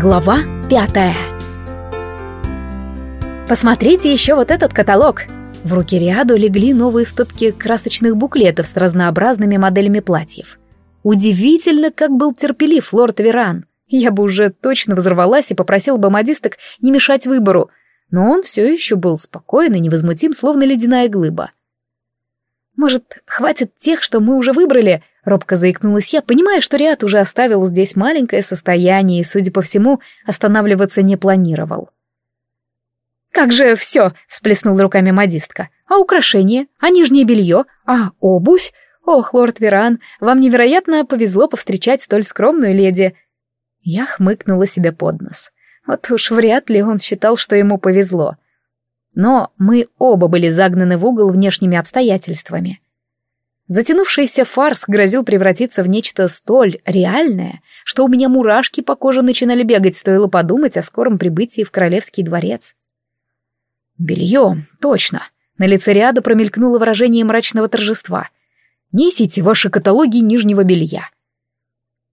Глава пятая Посмотрите еще вот этот каталог. В руки Риаду легли новые стопки красочных буклетов с разнообразными моделями платьев. Удивительно, как был терпелив лорд Веран. Я бы уже точно взорвалась и попросила бы модисток не мешать выбору, но он все еще был спокоен и невозмутим, словно ледяная глыба. «Может, хватит тех, что мы уже выбрали?» — робко заикнулась я, понимая, что Риад уже оставил здесь маленькое состояние и, судя по всему, останавливаться не планировал. «Как же все!» — всплеснула руками модистка. «А украшения? А нижнее белье? А обувь? Ох, лорд Веран, вам невероятно повезло повстречать столь скромную леди!» Я хмыкнула себе под нос. Вот уж вряд ли он считал, что ему повезло. Но мы оба были загнаны в угол внешними обстоятельствами. Затянувшийся фарс грозил превратиться в нечто столь реальное, что у меня мурашки по коже начинали бегать, стоило подумать о скором прибытии в королевский дворец. «Белье, точно!» На лице ряда промелькнуло выражение мрачного торжества. «Несите ваши каталоги нижнего белья».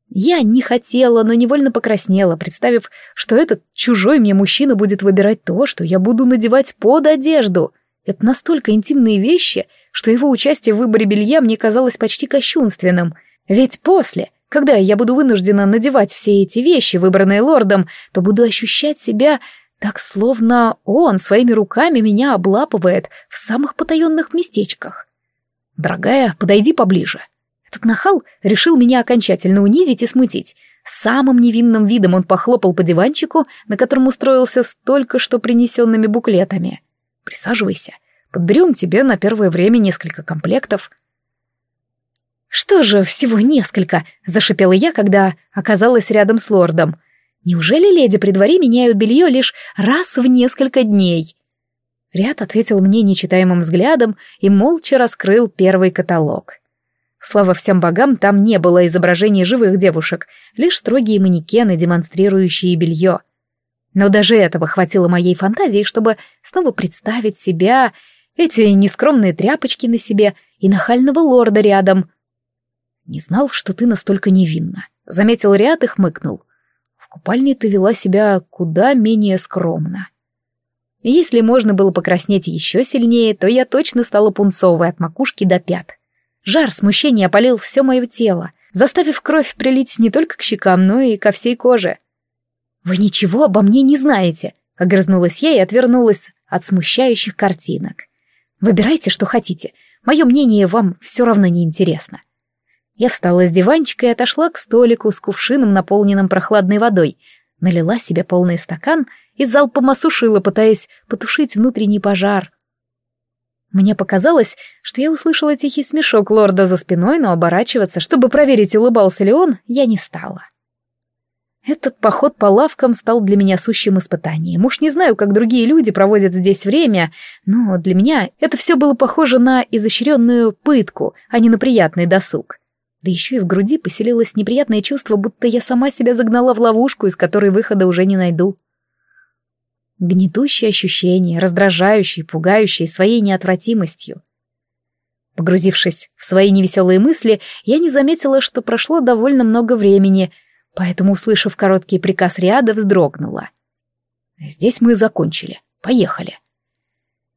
Я не хотела, но невольно покраснела, представив, что этот чужой мне мужчина будет выбирать то, что я буду надевать под одежду. Это настолько интимные вещи, что его участие в выборе белья мне казалось почти кощунственным. Ведь после, когда я буду вынуждена надевать все эти вещи, выбранные лордом, то буду ощущать себя так словно он своими руками меня облапывает в самых потаенных местечках. «Дорогая, подойди поближе». Этот нахал решил меня окончательно унизить и смутить. Самым невинным видом он похлопал по диванчику, на котором устроился с только что принесенными буклетами. «Присаживайся. Подберем тебе на первое время несколько комплектов». «Что же, всего несколько?» — зашипела я, когда оказалась рядом с лордом. Неужели леди при дворе меняют белье лишь раз в несколько дней? Ряд ответил мне нечитаемым взглядом и молча раскрыл первый каталог. Слава всем богам, там не было изображений живых девушек, лишь строгие манекены, демонстрирующие белье. Но даже этого хватило моей фантазии, чтобы снова представить себя, эти нескромные тряпочки на себе и нахального лорда рядом. «Не знал, что ты настолько невинна», — заметил Ряд и хмыкнул купальне ты вела себя куда менее скромно. Если можно было покраснеть еще сильнее, то я точно стала пунцовой от макушки до пят. Жар смущения опалил все мое тело, заставив кровь прилить не только к щекам, но и ко всей коже. «Вы ничего обо мне не знаете», — огрызнулась я и отвернулась от смущающих картинок. «Выбирайте, что хотите. Мое мнение вам все равно не интересно. Я встала с диванчика и отошла к столику с кувшином, наполненным прохладной водой, налила себе полный стакан и залпом осушила, пытаясь потушить внутренний пожар. Мне показалось, что я услышала тихий смешок лорда за спиной, но оборачиваться, чтобы проверить, улыбался ли он, я не стала. Этот поход по лавкам стал для меня сущим испытанием. Уж не знаю, как другие люди проводят здесь время, но для меня это все было похоже на изощренную пытку, а не на приятный досуг. Да еще и в груди поселилось неприятное чувство, будто я сама себя загнала в ловушку, из которой выхода уже не найду. Гнетущее ощущение, раздражающее, пугающее своей неотвратимостью. Погрузившись в свои невеселые мысли, я не заметила, что прошло довольно много времени, поэтому, услышав короткий приказ Риада, вздрогнула. «Здесь мы закончили. Поехали».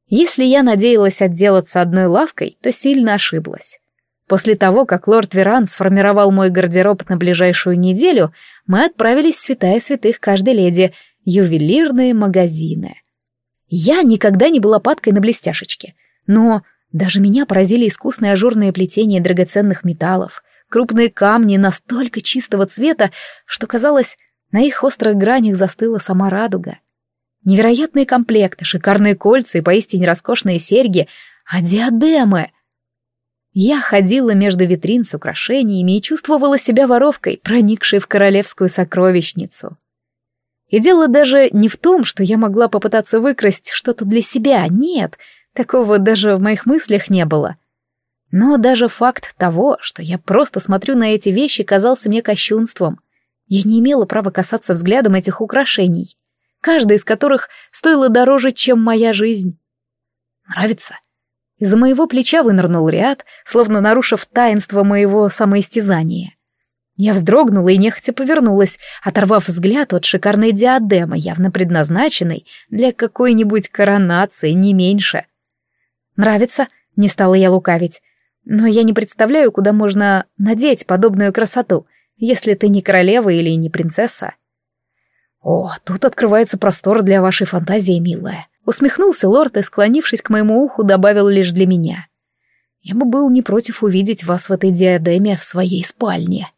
Если я надеялась отделаться одной лавкой, то сильно ошиблась. После того, как лорд Веран сформировал мой гардероб на ближайшую неделю, мы отправились в святая святых каждой леди, ювелирные магазины. Я никогда не была падкой на блестяшечки, но даже меня поразили искусные ажурные плетения драгоценных металлов, крупные камни настолько чистого цвета, что, казалось, на их острых гранях застыла сама радуга. Невероятные комплекты, шикарные кольца и поистине роскошные серьги, а диадемы — я ходила между витрин с украшениями и чувствовала себя воровкой, проникшей в королевскую сокровищницу. И дело даже не в том, что я могла попытаться выкрасть что-то для себя, нет, такого даже в моих мыслях не было. Но даже факт того, что я просто смотрю на эти вещи, казался мне кощунством. Я не имела права касаться взглядом этих украшений, каждая из которых стоила дороже, чем моя жизнь. Нравится? Из-за моего плеча вынырнул ряд, словно нарушив таинство моего самоистязания. Я вздрогнула и нехотя повернулась, оторвав взгляд от шикарной диадемы, явно предназначенной для какой-нибудь коронации, не меньше. «Нравится?» — не стала я лукавить. «Но я не представляю, куда можно надеть подобную красоту, если ты не королева или не принцесса». «О, тут открывается простор для вашей фантазии, милая», — усмехнулся лорд и, склонившись к моему уху, добавил лишь для меня. «Я бы был не против увидеть вас в этой диадеме в своей спальне».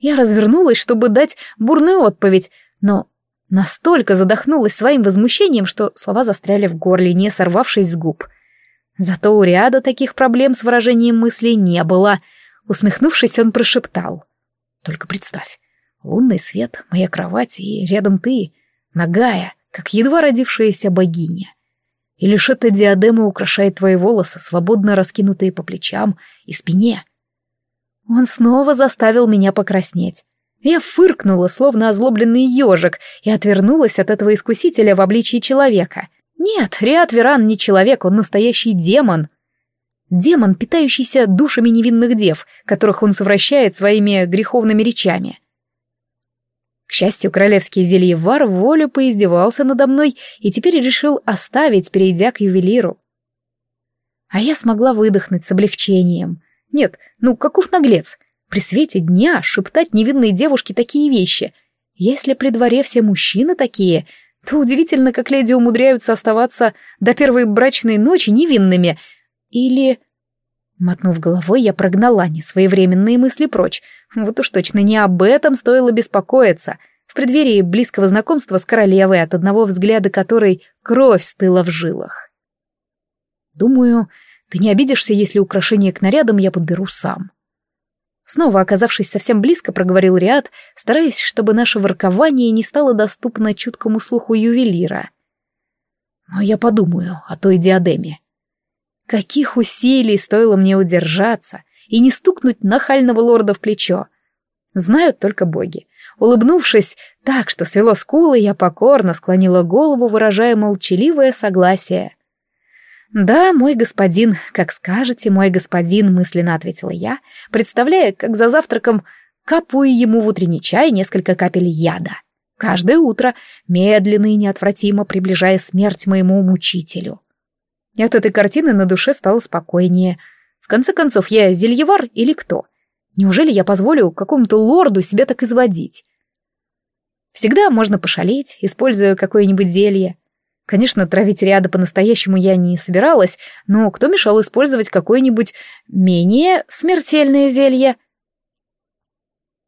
Я развернулась, чтобы дать бурную отповедь, но настолько задохнулась своим возмущением, что слова застряли в горле, не сорвавшись с губ. Зато у Риада таких проблем с выражением мыслей не было. Усмехнувшись, он прошептал. «Только представь, лунный свет, моя кровать и рядом ты, нагая, как едва родившаяся богиня. И лишь эта диадема украшает твои волосы, свободно раскинутые по плечам и спине». Он снова заставил меня покраснеть. Я фыркнула, словно озлобленный ежик, и отвернулась от этого искусителя в обличии человека. Нет, Риат Веран не человек, он настоящий демон. Демон, питающийся душами невинных дев, которых он совращает своими греховными речами. К счастью, королевский зельевар волю поиздевался надо мной и теперь решил оставить, перейдя к ювелиру. А я смогла выдохнуть с облегчением. Нет, ну каков наглец? При свете дня шептать невинной девушке такие вещи. Если при дворе все мужчины такие, то удивительно, как леди умудряются оставаться до первой брачной ночи невинными. Или... Мотнув головой, я прогнала несвоевременные мысли прочь. Вот уж точно не об этом стоило беспокоиться. В преддверии близкого знакомства с королевой, от одного взгляда которой кровь стыла в жилах. Думаю, ты не обидишься, если украшение к нарядам я подберу сам. Снова оказавшись совсем близко, проговорил Риад, стараясь, чтобы наше воркование не стало доступно чуткому слуху ювелира. Но я подумаю о той диадеме. Каких усилий стоило мне удержаться и не стукнуть нахального лорда в плечо. Знают только боги. Улыбнувшись так, что свело скулы, я покорно склонила голову, выражая молчаливое согласие. «Да, мой господин, как скажете, мой господин», — мысленно ответила я, представляя, как за завтраком капаю ему в утренний чай несколько капель яда. Каждое утро, медленно и неотвратимо приближая смерть моему мучителю. И от этой картины на душе стало спокойнее. В конце концов, я зельевар или кто? Неужели я позволю какому-то лорду себя так изводить? Всегда можно пошалеть, используя какое-нибудь зелье. Конечно, травить ряда по-настоящему я не собиралась, но кто мешал использовать какое-нибудь менее смертельное зелье?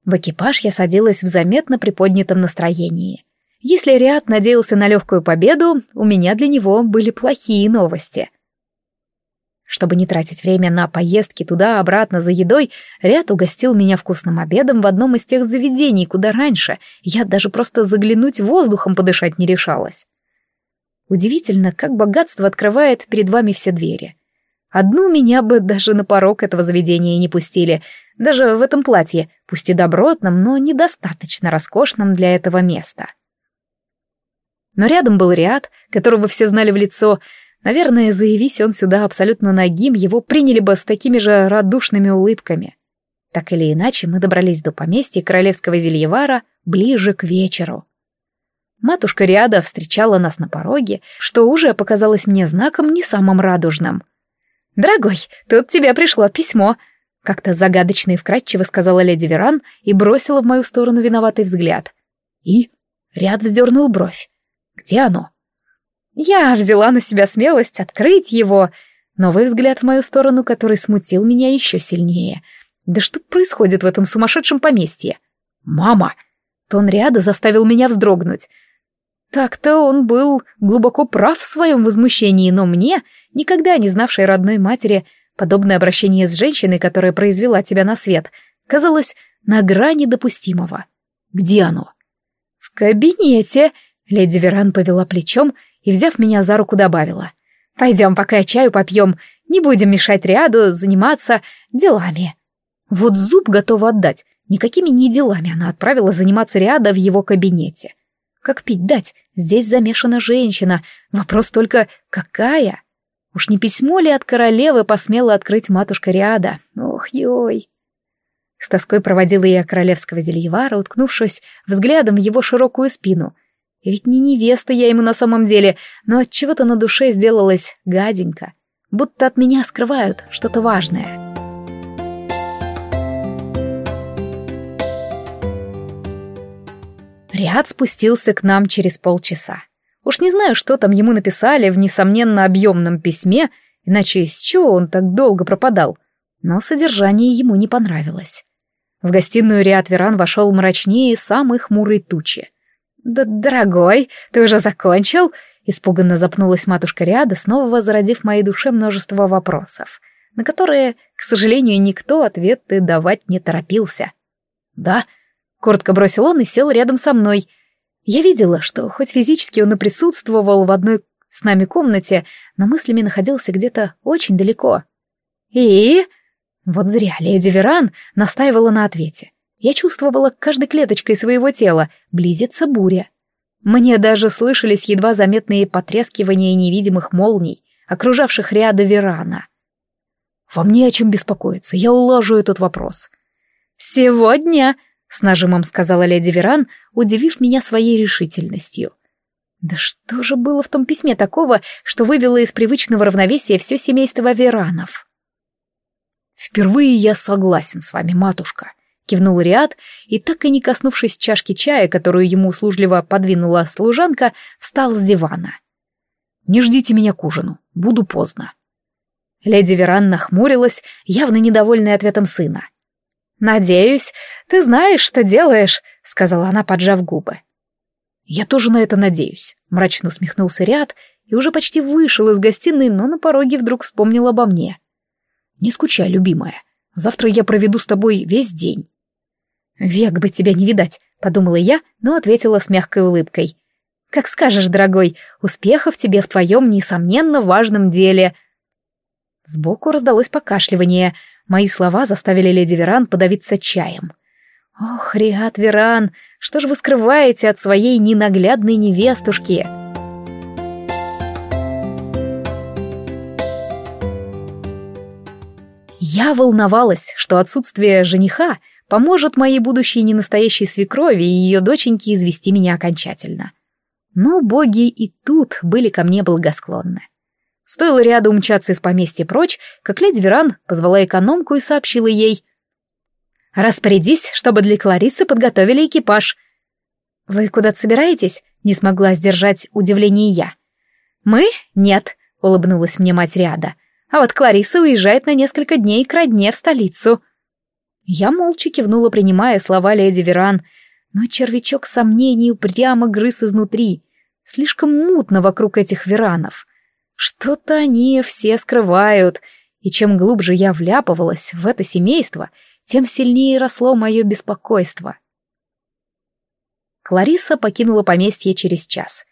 В экипаж я садилась в заметно приподнятом настроении. Если Риад надеялся на легкую победу, у меня для него были плохие новости. Чтобы не тратить время на поездки туда-обратно за едой, Ряд угостил меня вкусным обедом в одном из тех заведений, куда раньше я даже просто заглянуть воздухом подышать не решалась. Удивительно, как богатство открывает перед вами все двери. Одну меня бы даже на порог этого заведения не пустили, даже в этом платье, пусть и добротном, но недостаточно роскошном для этого места. Но рядом был ряд, которого все знали в лицо. Наверное, заявись он сюда абсолютно нагим, его приняли бы с такими же радушными улыбками. Так или иначе, мы добрались до поместья королевского зельевара ближе к вечеру. Матушка Риада встречала нас на пороге, что уже показалось мне знаком не самым радужным. «Дорогой, тут тебе пришло письмо», — как-то загадочно и вкратчиво сказала леди Веран и бросила в мою сторону виноватый взгляд. И Ряд вздернул бровь. «Где оно?» Я взяла на себя смелость открыть его. Новый взгляд в мою сторону, который смутил меня еще сильнее. Да что происходит в этом сумасшедшем поместье? «Мама!» Тон ряда заставил меня вздрогнуть. Так-то он был глубоко прав в своем возмущении, но мне, никогда не знавшей родной матери, подобное обращение с женщиной, которая произвела тебя на свет, казалось на грани допустимого. Где оно? В кабинете. Леди Веран повела плечом и, взяв меня за руку, добавила. Пойдем, пока чаю попьем, не будем мешать ряду заниматься делами. Вот зуб готова отдать. Никакими не делами она отправила заниматься Риада в его кабинете. Как пить дать? Здесь замешана женщина. Вопрос только, какая? Уж не письмо ли от королевы посмела открыть матушка Риада? Ох, ой. С тоской проводила я королевского зельевара, уткнувшись взглядом в его широкую спину. И ведь не невеста я ему на самом деле, но от чего то на душе сделалось гаденько. Будто от меня скрывают что-то важное. Риад спустился к нам через полчаса. Уж не знаю, что там ему написали в несомненно объемном письме, иначе с чего он так долго пропадал. Но содержание ему не понравилось. В гостиную Риад Веран вошел мрачнее самой хмурой тучи. «Да, дорогой, ты уже закончил?» Испуганно запнулась матушка Риада, снова возродив в моей душе множество вопросов, на которые, к сожалению, никто ответы давать не торопился. «Да», — коротко бросил он и сел рядом со мной, я видела, что хоть физически он и присутствовал в одной с нами комнате, но мыслями находился где-то очень далеко. «И?» Вот зря леди Веран настаивала на ответе. Я чувствовала каждой клеточкой своего тела, близится буря. Мне даже слышались едва заметные потрескивания невидимых молний, окружавших ряда Верана. «Вам не о чем беспокоиться, я улажу этот вопрос». «Сегодня?» — с нажимом сказала леди Веран, удивив меня своей решительностью. Да что же было в том письме такого, что вывело из привычного равновесия все семейство Веранов? «Впервые я согласен с вами, матушка», — кивнул Риад, и, так и не коснувшись чашки чая, которую ему услужливо подвинула служанка, встал с дивана. «Не ждите меня к ужину, буду поздно». Леди Веран нахмурилась, явно недовольная ответом сына. «Надеюсь, ты знаешь, что делаешь», — сказала она, поджав губы. «Я тоже на это надеюсь», — мрачно усмехнулся Ряд и уже почти вышел из гостиной, но на пороге вдруг вспомнил обо мне. «Не скучай, любимая. Завтра я проведу с тобой весь день». «Век бы тебя не видать», — подумала я, но ответила с мягкой улыбкой. «Как скажешь, дорогой, успехов тебе в твоем, несомненно, важном деле». Сбоку раздалось покашливание — Мои слова заставили леди Веран подавиться чаем. «Ох, Риат Веран, что же вы скрываете от своей ненаглядной невестушки?» Я волновалась, что отсутствие жениха поможет моей будущей ненастоящей свекрови и ее доченьке извести меня окончательно. Но боги и тут были ко мне благосклонны. Стоило ряду умчаться из поместья прочь, как леди Веран позвала экономку и сообщила ей. «Распорядись, чтобы для Кларисы подготовили экипаж». «Вы куда-то собираетесь?» — не смогла сдержать удивление я. «Мы? Нет», — улыбнулась мне мать Ряда. «А вот Клариса уезжает на несколько дней к родне в столицу». Я молча кивнула, принимая слова леди Веран, но червячок сомнений упрямо грыз изнутри. Слишком мутно вокруг этих Веранов. Что-то они все скрывают, и чем глубже я вляпывалась в это семейство, тем сильнее росло мое беспокойство. Клариса покинула поместье через час.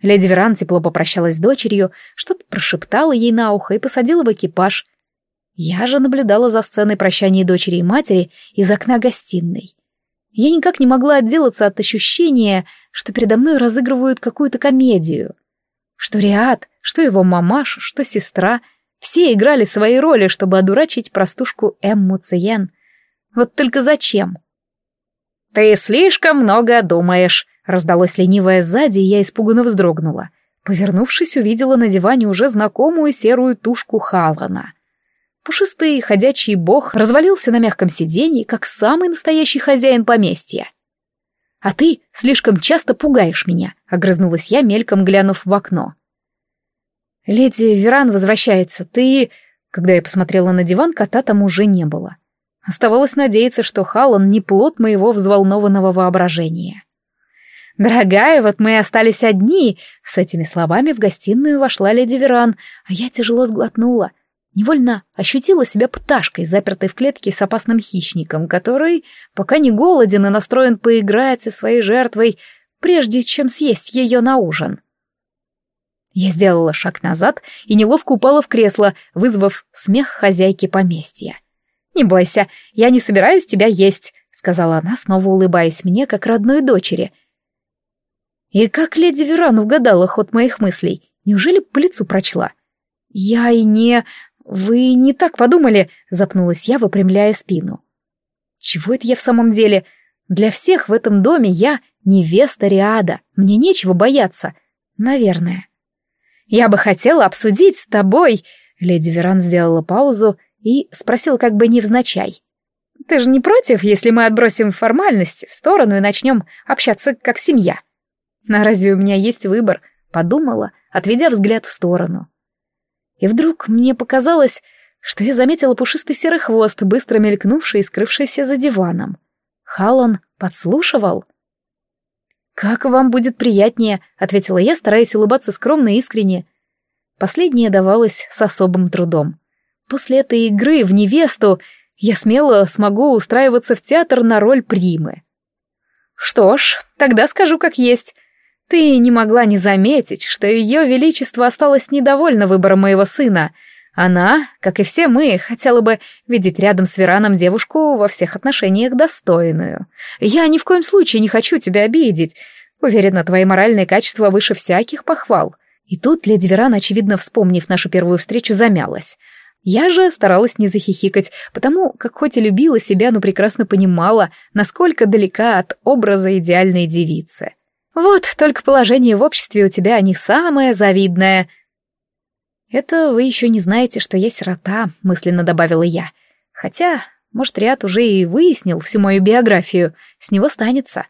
Леди Веран тепло попрощалась с дочерью, что-то прошептала ей на ухо и посадила в экипаж. Я же наблюдала за сценой прощания дочери и матери из окна гостиной. Я никак не могла отделаться от ощущения, что передо мной разыгрывают какую-то комедию. Что Риад что его мамаша, что сестра. Все играли свои роли, чтобы одурачить простушку Эмму Циен. Вот только зачем? «Ты слишком много думаешь», — раздалось ленивое сзади, и я испуганно вздрогнула. Повернувшись, увидела на диване уже знакомую серую тушку Халана. Пушистый ходячий бог развалился на мягком сиденье, как самый настоящий хозяин поместья. «А ты слишком часто пугаешь меня», — огрызнулась я, мельком глянув в окно. «Леди Веран возвращается. Ты...» Когда я посмотрела на диван, кота там уже не было. Оставалось надеяться, что Халлан не плод моего взволнованного воображения. «Дорогая, вот мы и остались одни!» С этими словами в гостиную вошла леди Веран, а я тяжело сглотнула. Невольно ощутила себя пташкой, запертой в клетке с опасным хищником, который, пока не голоден и настроен поиграть со своей жертвой, прежде чем съесть ее на ужин. Я сделала шаг назад и неловко упала в кресло, вызвав смех хозяйки поместья. «Не бойся, я не собираюсь тебя есть», — сказала она, снова улыбаясь мне, как родной дочери. И как леди Веран угадала ход моих мыслей? Неужели по лицу прочла? «Я и не... Вы не так подумали», — запнулась я, выпрямляя спину. Чего это я в самом деле? Для всех в этом доме я невеста Риада. Мне нечего бояться. Наверное. Я бы хотела обсудить с тобой... Леди Веран сделала паузу и спросила как бы невзначай. «Ты же не против, если мы отбросим формальности в сторону и начнем общаться как семья?» «А разве у меня есть выбор?» — подумала, отведя взгляд в сторону. И вдруг мне показалось, что я заметила пушистый серый хвост, быстро мелькнувший и скрывшийся за диваном. Халан подслушивал. «Как вам будет приятнее», — ответила я, стараясь улыбаться скромно и искренне. Последнее давалось с особым трудом. После этой игры в невесту я смело смогу устраиваться в театр на роль примы. Что ж, тогда скажу как есть. Ты не могла не заметить, что ее величество осталось недовольно выбором моего сына. Она, как и все мы, хотела бы видеть рядом с Вераном девушку во всех отношениях достойную. Я ни в коем случае не хочу тебя обидеть. Уверена, твои моральные качества выше всяких похвал. И тут леди Веран, очевидно вспомнив нашу первую встречу, замялась. Я же старалась не захихикать, потому как хоть и любила себя, но прекрасно понимала, насколько далека от образа идеальной девицы. Вот только положение в обществе у тебя не самое завидное. Это вы еще не знаете, что я сирота, мысленно добавила я. Хотя, может, Ряд уже и выяснил всю мою биографию, с него станется.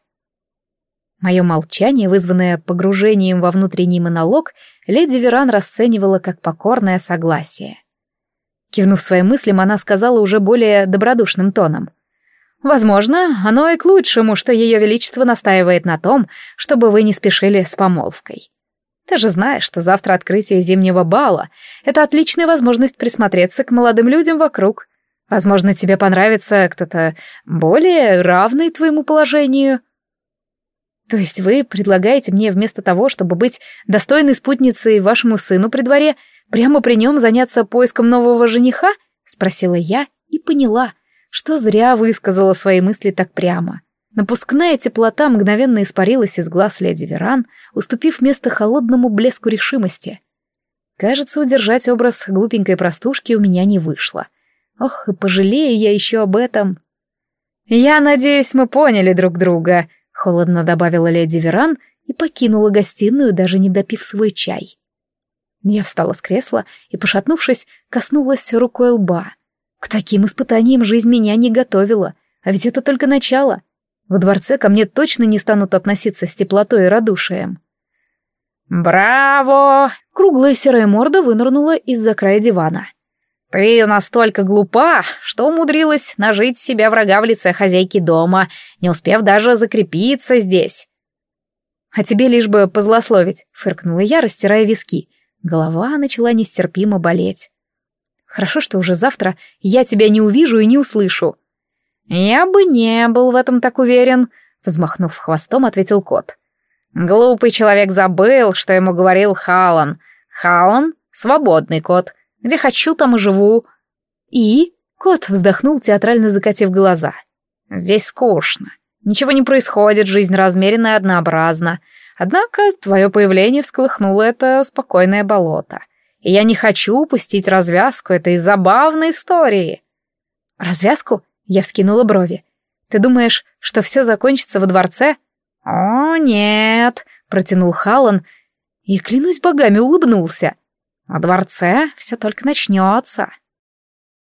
Мое молчание, вызванное погружением во внутренний монолог, леди Веран расценивала как покорное согласие. Кивнув своим мыслям, она сказала уже более добродушным тоном — Возможно, оно и к лучшему, что Ее Величество настаивает на том, чтобы вы не спешили с помолвкой. Ты же знаешь, что завтра открытие зимнего бала — это отличная возможность присмотреться к молодым людям вокруг. Возможно, тебе понравится кто-то более равный твоему положению. То есть вы предлагаете мне вместо того, чтобы быть достойной спутницей вашему сыну при дворе, прямо при нем заняться поиском нового жениха? — спросила я и поняла — что зря высказала свои мысли так прямо. Напускная теплота мгновенно испарилась из глаз леди Веран, уступив место холодному блеску решимости. Кажется, удержать образ глупенькой простушки у меня не вышло. Ох, и пожалею я еще об этом. «Я надеюсь, мы поняли друг друга», — холодно добавила леди Веран и покинула гостиную, даже не допив свой чай. Я встала с кресла и, пошатнувшись, коснулась рукой лба — к таким испытаниям жизнь меня не готовила, а ведь это только начало. Во дворце ко мне точно не станут относиться с теплотой и радушием. «Браво!» — круглая серая морда вынырнула из-за края дивана. «Ты настолько глупа, что умудрилась нажить себя врага в лице хозяйки дома, не успев даже закрепиться здесь». «А тебе лишь бы позлословить», — фыркнула я, растирая виски. Голова начала нестерпимо болеть. Хорошо, что уже завтра я тебя не увижу и не услышу. Я бы не был в этом так уверен, взмахнув хвостом, ответил кот. Глупый человек забыл, что ему говорил Халан. Халан — свободный кот. Где хочу, там и живу. И? Кот вздохнул, театрально закатив глаза. Здесь скучно. Ничего не происходит, жизнь размерена и однообразна. Однако твое появление всколыхнуло это спокойное болото — и я не хочу упустить развязку этой забавной истории. Развязку? Я вскинула брови. Ты думаешь, что все закончится во дворце? О, нет, протянул Халан и, клянусь богами, улыбнулся. Во дворце все только начнется.